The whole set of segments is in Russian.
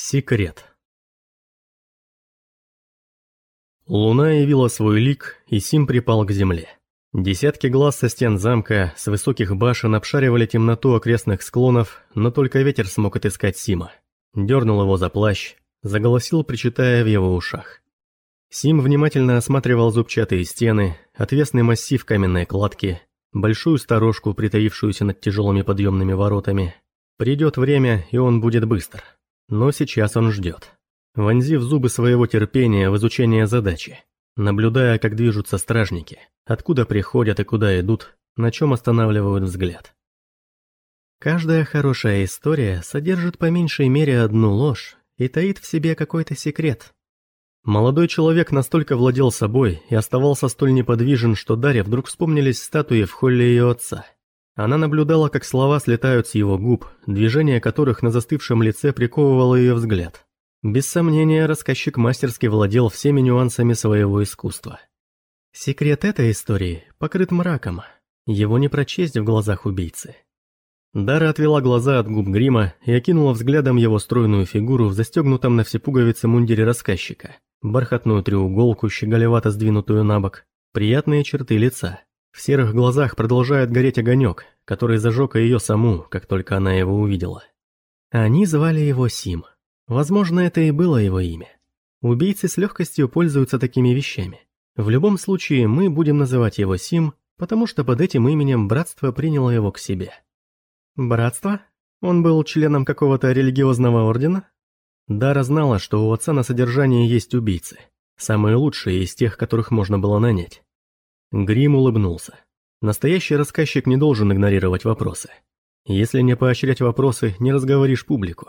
Секрет Луна явила свой лик, и Сим припал к земле. Десятки глаз со стен замка, с высоких башен обшаривали темноту окрестных склонов, но только ветер смог отыскать Сима. Дернул его за плащ, заголосил, причитая в его ушах. Сим внимательно осматривал зубчатые стены, отвесный массив каменной кладки, большую сторожку, притаившуюся над тяжелыми подъемными воротами. Придет время, и он будет быстр. Но сейчас он ждет. Вонзив зубы своего терпения в изучение задачи, наблюдая, как движутся стражники, откуда приходят и куда идут, на чем останавливают взгляд. Каждая хорошая история содержит по меньшей мере одну ложь и таит в себе какой-то секрет. Молодой человек настолько владел собой и оставался столь неподвижен, что Дарья вдруг вспомнились статуи в холле ее отца. Она наблюдала, как слова слетают с его губ, движение которых на застывшем лице приковывало ее взгляд. Без сомнения, рассказчик мастерски владел всеми нюансами своего искусства. Секрет этой истории покрыт мраком. Его не прочесть в глазах убийцы. Дара отвела глаза от губ грима и окинула взглядом его стройную фигуру в застегнутом на все пуговицы мундире рассказчика, бархатную треуголку, щеголевато сдвинутую на бок, приятные черты лица. В серых глазах продолжает гореть огонек, который зажег ее саму, как только она его увидела. Они звали его Сим. Возможно, это и было его имя. Убийцы с легкостью пользуются такими вещами. В любом случае, мы будем называть его Сим, потому что под этим именем братство приняло его к себе. Братство? Он был членом какого-то религиозного ордена? Дара знала, что у отца на содержании есть убийцы. Самые лучшие из тех, которых можно было нанять. Грим улыбнулся. Настоящий рассказчик не должен игнорировать вопросы. Если не поощрять вопросы, не разговоришь публику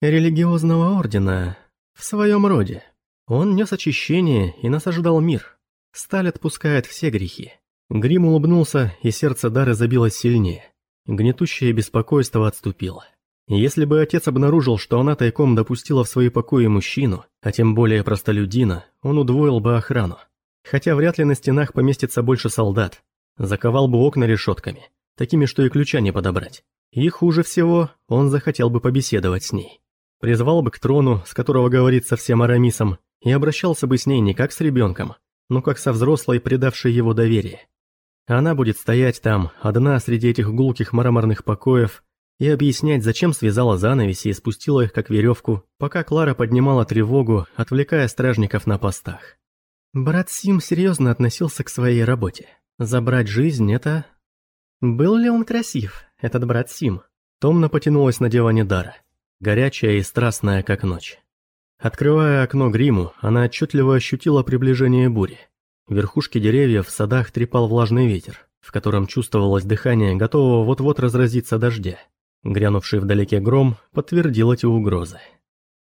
религиозного ордена, в своем роде. Он нес очищение и насаждал мир. Сталь отпускает все грехи. Грим улыбнулся, и сердце Дары забилось сильнее. Гнетущее беспокойство отступило. Если бы отец обнаружил, что она тайком допустила в свои покои мужчину, а тем более простолюдина, он удвоил бы охрану. Хотя вряд ли на стенах поместится больше солдат. Заковал бы окна решетками, такими, что и ключа не подобрать. И хуже всего, он захотел бы побеседовать с ней. Призвал бы к трону, с которого говорит со всем Арамисом, и обращался бы с ней не как с ребенком, но как со взрослой, предавшей его доверие. Она будет стоять там, одна среди этих гулких мраморных покоев, и объяснять, зачем связала занавеси и спустила их как веревку, пока Клара поднимала тревогу, отвлекая стражников на постах. Брат Сим серьезно относился к своей работе. Забрать жизнь – это... Был ли он красив, этот брат Сим? Томно потянулась на диване Дара горячая и страстная, как ночь. Открывая окно гриму, она отчетливо ощутила приближение бури. Верхушки деревьев в садах трепал влажный ветер, в котором чувствовалось дыхание готового вот-вот разразиться дождя. Грянувший вдалеке гром подтвердил эти угрозы.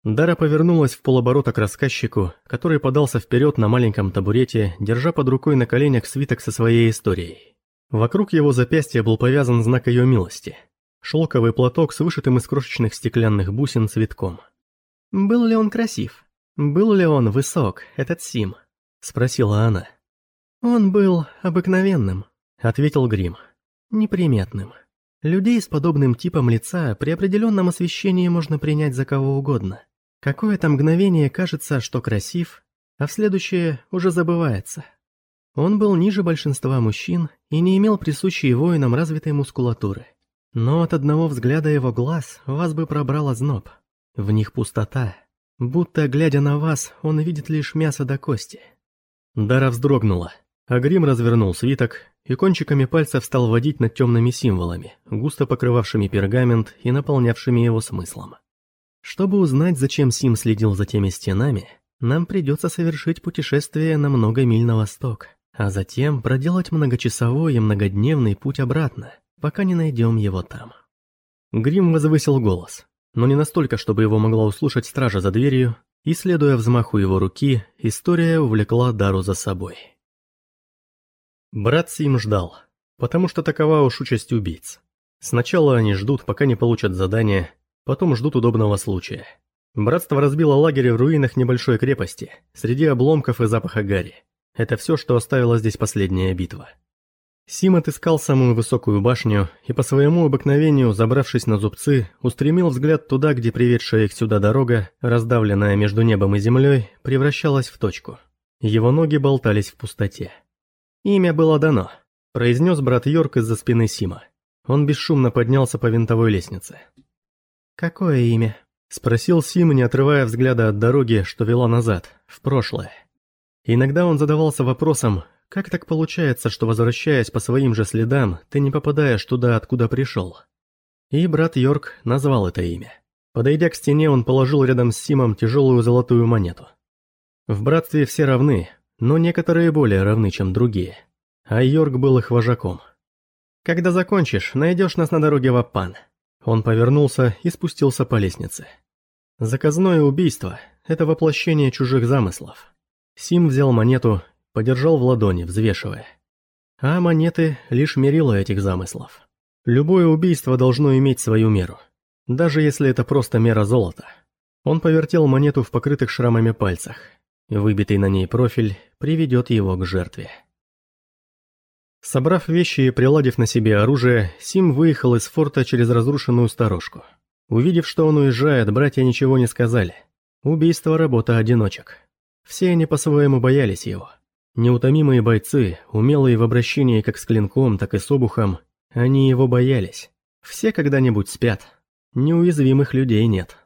Дара повернулась в полоборота к рассказчику, который подался вперед на маленьком табурете, держа под рукой на коленях свиток со своей историей. Вокруг его запястья был повязан знак ее милости, шелковый платок с вышитым из крошечных стеклянных бусин цветком. «Был ли он красив? Был ли он высок, этот Сим?» – спросила она. «Он был обыкновенным», – ответил Грим. «Неприметным. Людей с подобным типом лица при определенном освещении можно принять за кого угодно. Какое-то мгновение кажется, что красив, а в следующее уже забывается. Он был ниже большинства мужчин и не имел присущей воинам развитой мускулатуры. Но от одного взгляда его глаз вас бы пробрал озноб. В них пустота. Будто, глядя на вас, он видит лишь мясо до кости. Дара вздрогнула, а Грим развернул свиток и кончиками пальцев стал водить над темными символами, густо покрывавшими пергамент и наполнявшими его смыслом. Чтобы узнать, зачем Сим следил за теми стенами, нам придется совершить путешествие на много миль на восток, а затем проделать многочасовой и многодневный путь обратно – пока не найдем его там. Грим возвысил голос, но не настолько, чтобы его могла услышать стража за дверью, и, следуя взмаху его руки, история увлекла Дару за собой. Брат Сим ждал, потому что такова уж участь убийц. Сначала они ждут, пока не получат задание, потом ждут удобного случая. Братство разбило лагерь в руинах небольшой крепости, среди обломков и запаха гари. Это все, что оставила здесь последняя битва. Сим отыскал самую высокую башню и по своему обыкновению, забравшись на зубцы, устремил взгляд туда, где приведшая их сюда дорога, раздавленная между небом и землей, превращалась в точку. Его ноги болтались в пустоте. «Имя было дано», – произнес брат Йорк из-за спины Сима. Он бесшумно поднялся по винтовой лестнице. «Какое имя?» – спросил Сим, не отрывая взгляда от дороги, что вела назад, в прошлое. Иногда он задавался вопросом, как так получается, что возвращаясь по своим же следам, ты не попадаешь туда, откуда пришел? И брат Йорк назвал это имя. Подойдя к стене, он положил рядом с Симом тяжелую золотую монету. В братстве все равны, но некоторые более равны, чем другие. А Йорк был их вожаком. «Когда закончишь, найдешь нас на дороге в Аппан». Он повернулся и спустился по лестнице. Заказное убийство – это воплощение чужих замыслов. Сим взял монету подержал в ладони, взвешивая. А монеты – лишь мерило этих замыслов. Любое убийство должно иметь свою меру, даже если это просто мера золота. Он повертел монету в покрытых шрамами пальцах. Выбитый на ней профиль приведет его к жертве. Собрав вещи и приладив на себе оружие, Сим выехал из форта через разрушенную сторожку. Увидев, что он уезжает, братья ничего не сказали. Убийство – работа одиночек. Все они по-своему боялись его. Неутомимые бойцы, умелые в обращении как с клинком, так и с обухом, они его боялись. Все когда-нибудь спят. Неуязвимых людей нет.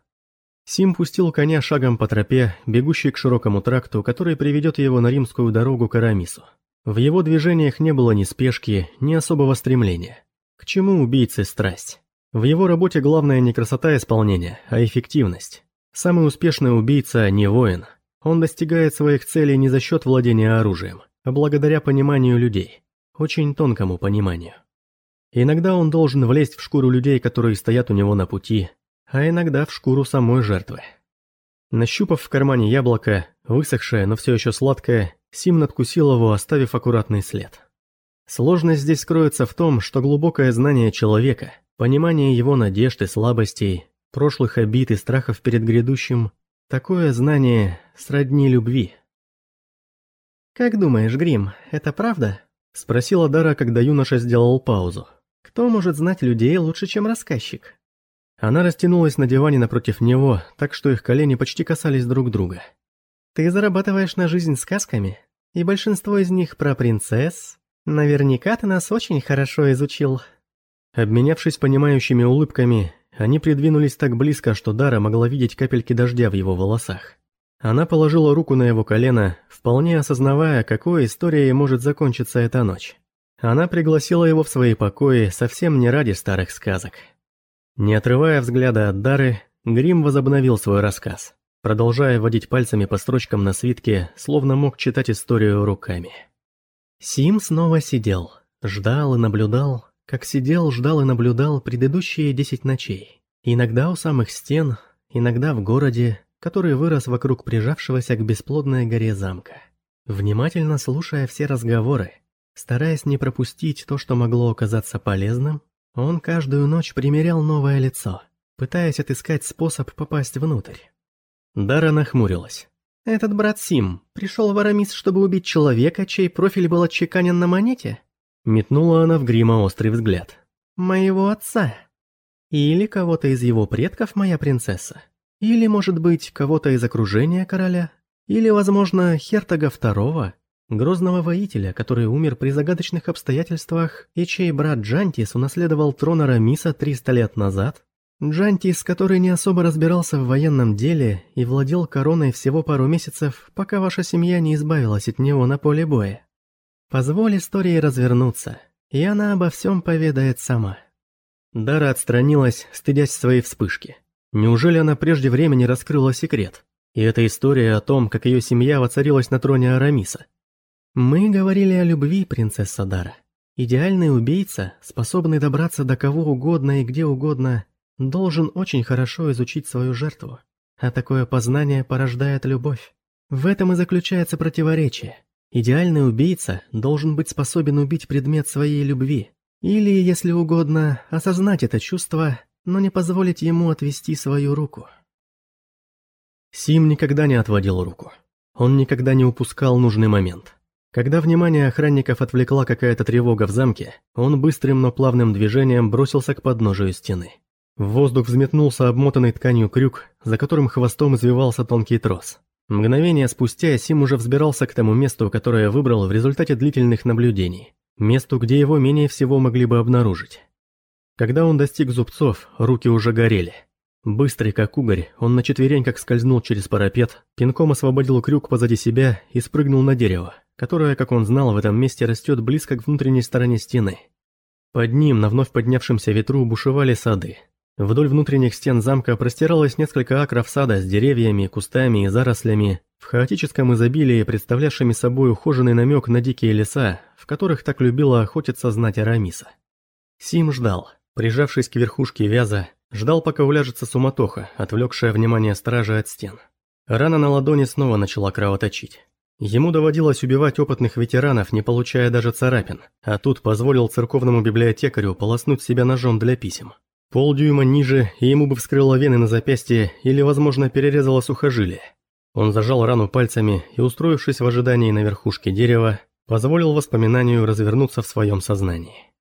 Сим пустил коня шагом по тропе, бегущей к широкому тракту, который приведет его на римскую дорогу к Арамису. В его движениях не было ни спешки, ни особого стремления. К чему убийце страсть? В его работе главное не красота исполнения, а эффективность. Самый успешный убийца не воин – он достигает своих целей не за счет владения оружием, а благодаря пониманию людей. Очень тонкому пониманию. Иногда он должен влезть в шкуру людей, которые стоят у него на пути, а иногда в шкуру самой жертвы. Нащупав в кармане яблоко, высохшее, но все еще сладкое, Сим надкусил его, оставив аккуратный след. Сложность здесь кроется в том, что глубокое знание человека, понимание его надежд и слабостей, прошлых обид и страхов перед грядущим Такое знание сродни любви. «Как думаешь, Грим, это правда?» – спросила Дара, когда юноша сделал паузу. «Кто может знать людей лучше, чем рассказчик?» Она растянулась на диване напротив него, так что их колени почти касались друг друга. «Ты зарабатываешь на жизнь сказками, и большинство из них про принцесс. Наверняка ты нас очень хорошо изучил». Обменявшись понимающими улыбками, они придвинулись так близко, что Дара могла видеть капельки дождя в его волосах. Она положила руку на его колено, вполне осознавая, какой историей может закончиться эта ночь. Она пригласила его в свои покои совсем не ради старых сказок. Не отрывая взгляда от Дары, Грим возобновил свой рассказ, продолжая водить пальцами по строчкам на свитке, словно мог читать историю руками. Сим снова сидел, ждал и наблюдал, как сидел, ждал и наблюдал предыдущие десять ночей. Иногда у самых стен, иногда в городе, который вырос вокруг прижавшегося к бесплодной горе замка. Внимательно слушая все разговоры, стараясь не пропустить то, что могло оказаться полезным, он каждую ночь примерял новое лицо, пытаясь отыскать способ попасть внутрь. Дара нахмурилась. «Этот брат Сим пришел в Арамис, чтобы убить человека, чей профиль был отчеканен на монете?» Метнула она в грима острый взгляд. «Моего отца. Или кого-то из его предков, моя принцесса. Или, может быть, кого-то из окружения короля. Или, возможно, Хертога Второго, грозного воителя, который умер при загадочных обстоятельствах и чей брат Джантис унаследовал трон Арамиса 300 лет назад. Джантис, который не особо разбирался в военном деле и владел короной всего пару месяцев, пока ваша семья не избавилась от него на поле боя. Позволь истории развернуться, и она обо всем поведает сама. Дара отстранилась, стыдясь своей вспышки. Неужели она прежде времени раскрыла секрет? И эта история о том, как ее семья воцарилась на троне Арамиса. Мы говорили о любви, принцесса Дара. Идеальный убийца, способный добраться до кого угодно и где угодно, должен очень хорошо изучить свою жертву. А такое познание порождает любовь. В этом и заключается противоречие. Идеальный убийца должен быть способен убить предмет своей любви. Или, если угодно, осознать это чувство, но не позволить ему отвести свою руку. Сим никогда не отводил руку. Он никогда не упускал нужный момент. Когда внимание охранников отвлекла какая-то тревога в замке, он быстрым, но плавным движением бросился к подножию стены. В воздух взметнулся обмотанный тканью крюк, за которым хвостом извивался тонкий трос. Мгновение спустя Сим уже взбирался к тому месту, которое выбрал в результате длительных наблюдений. Месту, где его менее всего могли бы обнаружить. Когда он достиг зубцов, руки уже горели. Быстрый как угорь, он на четвереньках скользнул через парапет, пинком освободил крюк позади себя и спрыгнул на дерево, которое, как он знал, в этом месте растет близко к внутренней стороне стены. Под ним на вновь поднявшемся ветру бушевали сады. Вдоль внутренних стен замка простиралось несколько акров сада с деревьями, кустами и зарослями, в хаотическом изобилии представлявшими собой ухоженный намек на дикие леса, в которых так любила охотиться знать Арамиса. Сим ждал, прижавшись к верхушке вяза, ждал, пока уляжется суматоха, отвлекшая внимание стражи от стен. Рана на ладони снова начала кровоточить. Ему доводилось убивать опытных ветеранов, не получая даже царапин, а тут позволил церковному библиотекарю полоснуть себя ножом для писем. Полдюйма ниже, и ему бы вскрыло вены на запястье или, возможно, перерезало сухожилие. Он зажал рану пальцами и, устроившись в ожидании на верхушке дерева, позволил воспоминанию развернуться в своем сознании.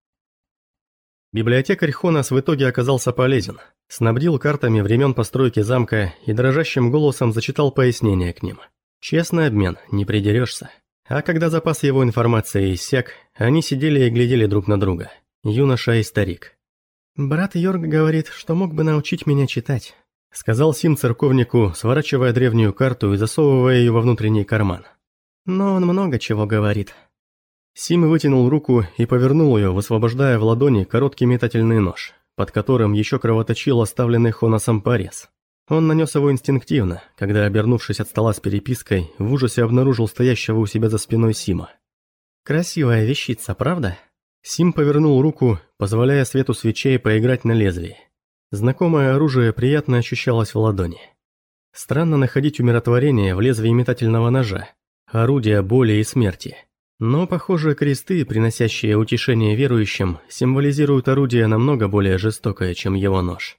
Библиотекарь Хонас в итоге оказался полезен, снабдил картами времен постройки замка и дрожащим голосом зачитал пояснения к ним – Честный обмен, не придерешься. А когда запас его информации иссяк, они сидели и глядели друг на друга. Юноша и старик. «Брат Йорг говорит, что мог бы научить меня читать», сказал Сим церковнику, сворачивая древнюю карту и засовывая ее во внутренний карман. «Но он много чего говорит». Сим вытянул руку и повернул ее, высвобождая в ладони короткий метательный нож, под которым еще кровоточил оставленный Хонасом порез. Он нанес его инстинктивно, когда, обернувшись от стола с перепиской, в ужасе обнаружил стоящего у себя за спиной Сима. «Красивая вещица, правда?» Сим повернул руку, позволяя свету свечей поиграть на лезвии. Знакомое оружие приятно ощущалось в ладони. Странно находить умиротворение в лезвии метательного ножа, орудия боли и смерти. Но, похоже, кресты, приносящие утешение верующим, символизируют орудие намного более жестокое, чем его нож.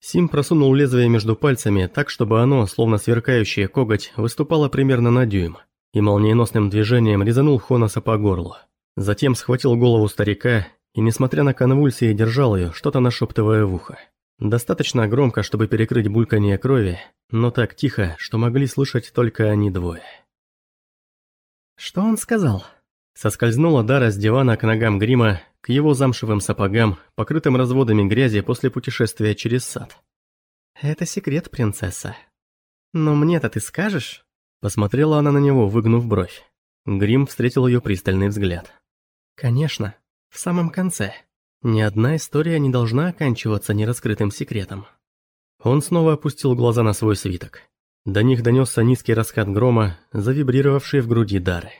Сим просунул лезвие между пальцами так, чтобы оно, словно сверкающее коготь, выступало примерно на дюйм, и молниеносным движением резанул Хонаса по горлу. Затем схватил голову старика и, несмотря на конвульсии, держал ее, что-то нашептывая в ухо. Достаточно громко, чтобы перекрыть бульканье крови, но так тихо, что могли слышать только они двое. «Что он сказал?» Соскользнула Дара с дивана к ногам грима, к его замшевым сапогам, покрытым разводами грязи после путешествия через сад. «Это секрет, принцесса. Но мне-то ты скажешь?» Посмотрела она на него, выгнув бровь. Грим встретил ее пристальный взгляд. «Конечно, в самом конце. Ни одна история не должна оканчиваться нераскрытым секретом». Он снова опустил глаза на свой свиток. До них донесся низкий раскат грома, завибрировавший в груди Дары.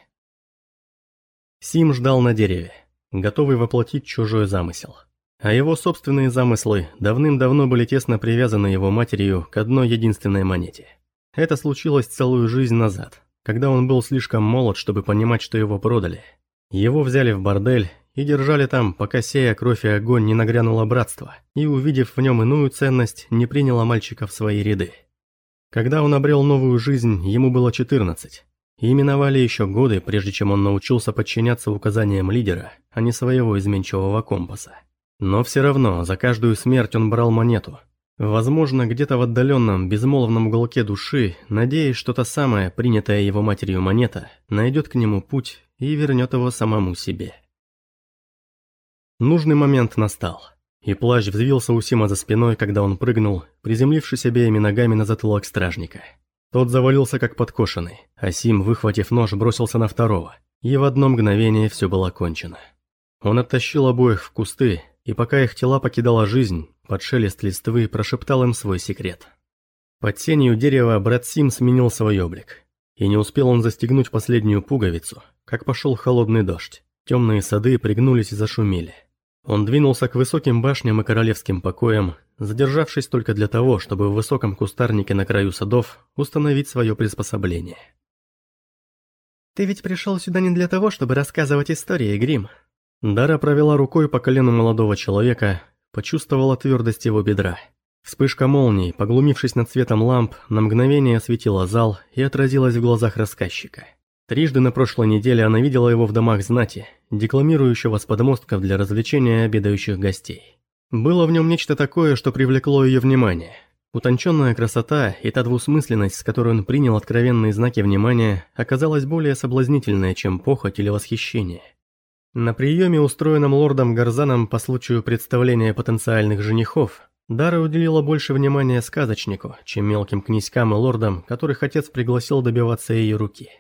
Сим ждал на дереве, готовый воплотить чужой замысел. А его собственные замыслы давным-давно были тесно привязаны его матерью к одной единственной монете. Это случилось целую жизнь назад, когда он был слишком молод, чтобы понимать, что его продали. Его взяли в бордель и держали там, пока сея кровь и огонь не нагрянуло братство, и, увидев в нем иную ценность, не приняло мальчика в свои ряды. Когда он обрел новую жизнь, ему было 14, и миновали еще годы, прежде чем он научился подчиняться указаниям лидера, а не своего изменчивого компаса. Но все равно, за каждую смерть он брал монету. Возможно, где-то в отдаленном, безмолвном уголке души, надеясь, что та самая, принятая его матерью монета, найдет к нему путь и вернет его самому себе. Нужный момент настал, и плащ взвился у Сима за спиной, когда он прыгнул, приземлившись обеими ногами на затылок стражника. Тот завалился как подкошенный, а Сим, выхватив нож, бросился на второго, и в одно мгновение все было кончено. Он оттащил обоих в кусты, и пока их тела покидала жизнь, под шелест листвы прошептал им свой секрет. Под тенью дерева брат Сим сменил свой облик. И не успел он застегнуть последнюю пуговицу, как пошел холодный дождь. Темные сады пригнулись и зашумели. Он двинулся к высоким башням и королевским покоям, задержавшись только для того, чтобы в высоком кустарнике на краю садов установить свое приспособление. «Ты ведь пришел сюда не для того, чтобы рассказывать истории, Грим?» Дара провела рукой по колену молодого человека, почувствовала твердость его бедра. Вспышка молний, поглумившись над цветом ламп, на мгновение осветила зал и отразилась в глазах рассказчика. Трижды на прошлой неделе она видела его в домах знати, декламирующего с подмостков для развлечения обедающих гостей. Было в нем нечто такое, что привлекло ее внимание. Утонченная красота и та двусмысленность, с которой он принял откровенные знаки внимания, оказалась более соблазнительной, чем похоть или восхищение. На приеме, устроенном лордом Гарзаном по случаю представления потенциальных женихов, Дара уделила больше внимания сказочнику, чем мелким князькам и лордам, которых отец пригласил добиваться ее руки.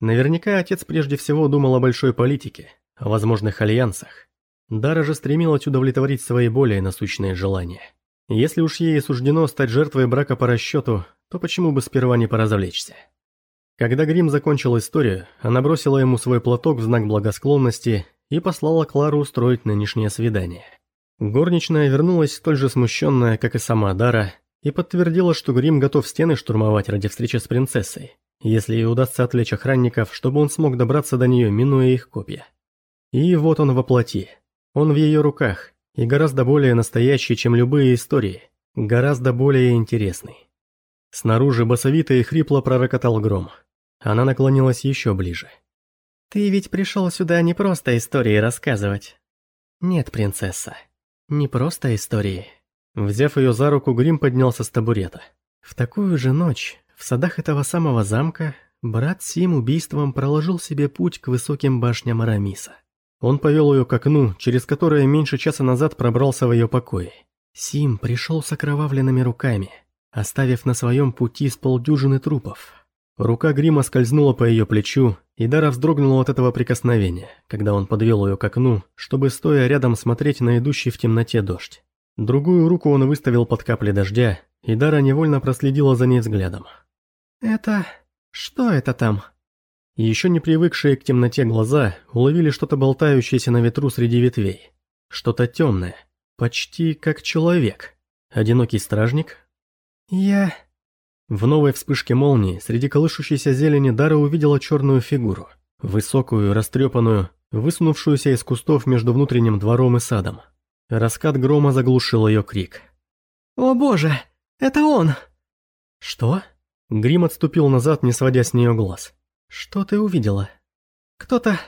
Наверняка отец прежде всего думал о большой политике, о возможных альянсах. Дара же стремилась удовлетворить свои более насущные желания. Если уж ей суждено стать жертвой брака по расчету, то почему бы сперва не поразвлечься? Когда Грим закончил историю, она бросила ему свой платок в знак благосклонности и послала Клару устроить нынешнее свидание. Горничная вернулась столь же смущенная, как и сама Дара, и подтвердила, что Грим готов стены штурмовать ради встречи с принцессой, если ей удастся отвлечь охранников, чтобы он смог добраться до нее, минуя их копья. И вот он воплоти. Он в ее руках, и гораздо более настоящий, чем любые истории, гораздо более интересный. Снаружи басовито и хрипло пророкотал гром. Она наклонилась еще ближе. «Ты ведь пришел сюда не просто истории рассказывать». «Нет, принцесса, не просто истории». Взяв ее за руку, Грим поднялся с табурета. В такую же ночь в садах этого самого замка брат Сим убийством проложил себе путь к высоким башням Арамиса. Он повел ее к окну, через которое меньше часа назад пробрался в ее покой. Сим пришел с окровавленными руками, оставив на своем пути с полдюжины трупов. Рука Грима скользнула по ее плечу, и Дара вздрогнула от этого прикосновения, когда он подвел ее к окну, чтобы стоя рядом смотреть на идущий в темноте дождь. Другую руку он выставил под капли дождя, и Дара невольно проследила за ней взглядом. «Это... что это там?» Еще не привыкшие к темноте глаза уловили что-то болтающееся на ветру среди ветвей. Что-то темное. Почти как человек. Одинокий стражник? «Я...» В новой вспышке молнии среди колышущейся зелени Дара увидела черную фигуру. Высокую, растрепанную, высунувшуюся из кустов между внутренним двором и садом. Раскат грома заглушил ее крик. «О боже, это он!» «Что?» Грим отступил назад, не сводя с нее глаз. «Что ты увидела?» «Кто-то...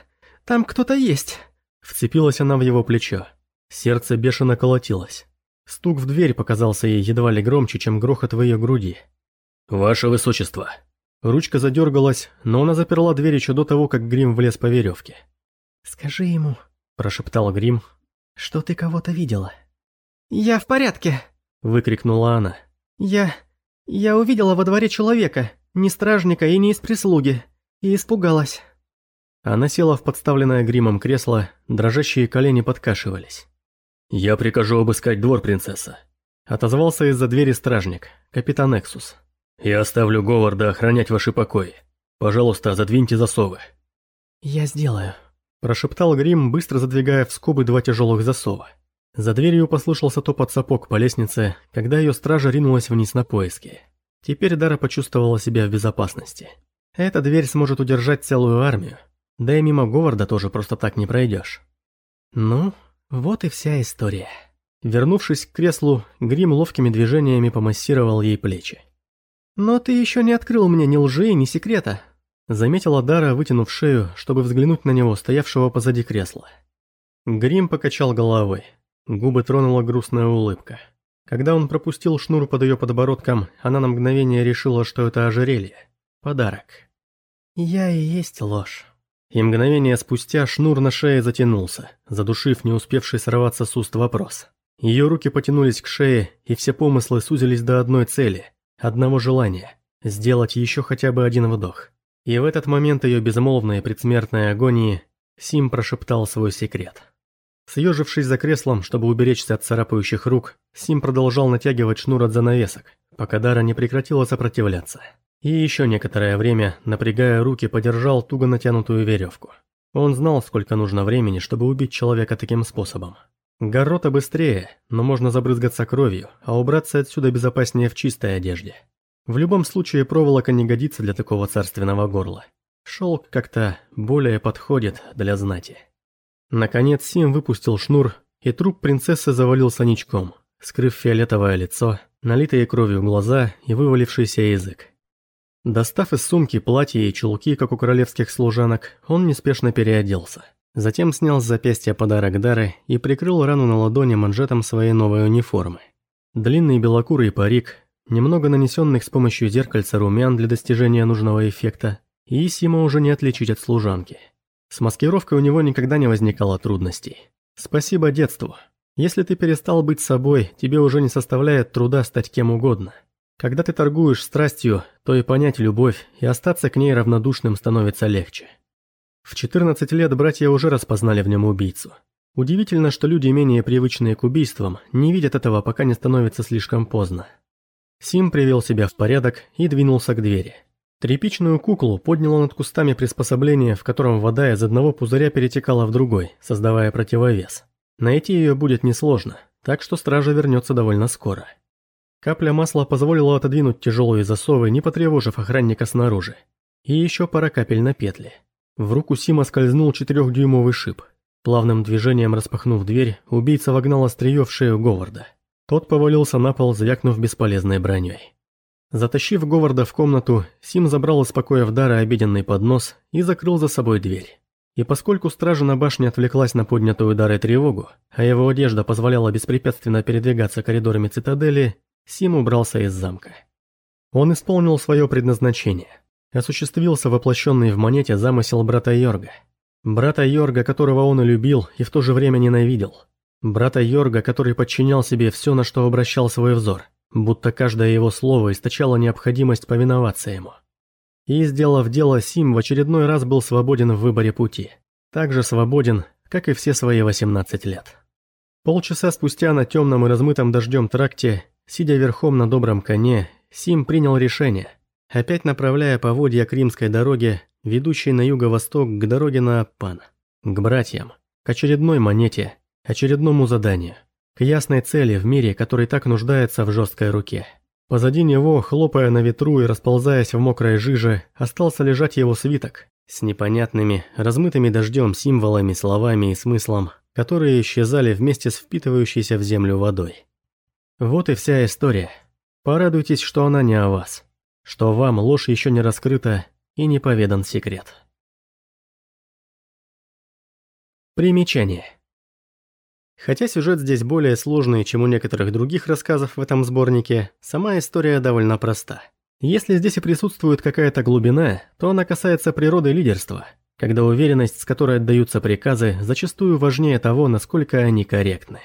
там кто-то есть!» Вцепилась она в его плечо. Сердце бешено колотилось. Стук в дверь показался ей едва ли громче, чем грохот в ее груди. «Ваше высочество!» Ручка задергалась, но она заперла дверь еще до того, как Грим влез по веревке. «Скажи ему», – прошептал Грим, – «что ты кого-то видела». «Я в порядке», – выкрикнула она. «Я... Я увидела во дворе человека, не стражника и не из прислуги, и испугалась. Она села в подставленное гримом кресло, дрожащие колени подкашивались. «Я прикажу обыскать двор, принцесса», — отозвался из-за двери стражник, капитан Эксус. «Я оставлю Говарда охранять ваши покои. Пожалуйста, задвиньте засовы». «Я сделаю», – прошептал Грим, быстро задвигая в скобы два тяжелых засова. За дверью послышался топот сапог по лестнице, когда ее стража ринулась вниз на поиски. Теперь Дара почувствовала себя в безопасности. Эта дверь сможет удержать целую армию, да и мимо Говарда тоже просто так не пройдешь. Ну, вот и вся история. Вернувшись к креслу, Грим ловкими движениями помассировал ей плечи. «Но ты еще не открыл мне ни лжи, ни секрета», заметила Дара, вытянув шею, чтобы взглянуть на него, стоявшего позади кресла. Грим покачал головой. Губы тронула грустная улыбка. Когда он пропустил шнур под ее подбородком, она на мгновение решила, что это ожерелье. Подарок. «Я и есть ложь». И мгновение спустя шнур на шее затянулся, задушив не успевший сорваться с уст вопрос. Ее руки потянулись к шее, и все помыслы сузились до одной цели, одного желания – сделать еще хотя бы один вдох. И в этот момент ее безмолвной предсмертной агонии Сим прошептал свой секрет. Съежившись за креслом, чтобы уберечься от царапающих рук, Сим продолжал натягивать шнур от занавесок, пока Дара не прекратила сопротивляться. И еще некоторое время, напрягая руки, подержал туго натянутую веревку. Он знал, сколько нужно времени, чтобы убить человека таким способом. Горота быстрее, но можно забрызгаться кровью, а убраться отсюда безопаснее в чистой одежде. В любом случае проволока не годится для такого царственного горла. Шелк как-то более подходит для знати. Наконец Сим выпустил шнур, и труп принцессы завалился ничком, скрыв фиолетовое лицо, налитые кровью глаза и вывалившийся язык. Достав из сумки платье и чулки, как у королевских служанок, он неспешно переоделся. Затем снял с запястья подарок Дары и прикрыл рану на ладони манжетом своей новой униформы. Длинный белокурый парик, немного нанесенных с помощью зеркальца румян для достижения нужного эффекта, и Сима уже не отличить от служанки. С маскировкой у него никогда не возникало трудностей. Спасибо детству. Если ты перестал быть собой, тебе уже не составляет труда стать кем угодно. Когда ты торгуешь страстью, то и понять любовь, и остаться к ней равнодушным становится легче. В 14 лет братья уже распознали в нем убийцу. Удивительно, что люди, менее привычные к убийствам, не видят этого, пока не становится слишком поздно. Сим привел себя в порядок и двинулся к двери. Тряпичную куклу поднял над кустами приспособление, в котором вода из одного пузыря перетекала в другой, создавая противовес. Найти ее будет несложно, так что стража вернется довольно скоро. Капля масла позволила отодвинуть тяжелые засовы, не потревожив охранника снаружи. И еще пара капель на петли. В руку Сима скользнул четырехдюймовый шип. Плавным движением распахнув дверь, убийца вогнал острие в шею Говарда. Тот повалился на пол, звякнув бесполезной броней. Затащив Говарда в комнату, Сим забрал из покоя в дара обеденный поднос и закрыл за собой дверь. И поскольку стража на башне отвлеклась на поднятую дарой тревогу, а его одежда позволяла беспрепятственно передвигаться коридорами цитадели, Сим убрался из замка. Он исполнил свое предназначение осуществился воплощенный в монете замысел брата Йорга. Брата Йорга, которого он и любил, и в то же время ненавидел. Брата Йорга, который подчинял себе все, на что обращал свой взор, будто каждое его слово источало необходимость повиноваться ему. И, сделав дело, Сим в очередной раз был свободен в выборе пути. Так же свободен, как и все свои 18 лет. Полчаса спустя на темном и размытом дождем тракте, сидя верхом на добром коне, Сим принял решение – опять направляя поводья к римской дороге, ведущей на юго-восток к дороге на Аппан, к братьям, к очередной монете, очередному заданию, к ясной цели в мире, который так нуждается в жесткой руке. Позади него, хлопая на ветру и расползаясь в мокрой жиже, остался лежать его свиток с непонятными, размытыми дождем символами, словами и смыслом, которые исчезали вместе с впитывающейся в землю водой. Вот и вся история. Порадуйтесь, что она не о вас что вам ложь еще не раскрыта и не поведан секрет. Примечание. Хотя сюжет здесь более сложный, чем у некоторых других рассказов в этом сборнике, сама история довольно проста. Если здесь и присутствует какая-то глубина, то она касается природы лидерства, когда уверенность, с которой отдаются приказы, зачастую важнее того, насколько они корректны.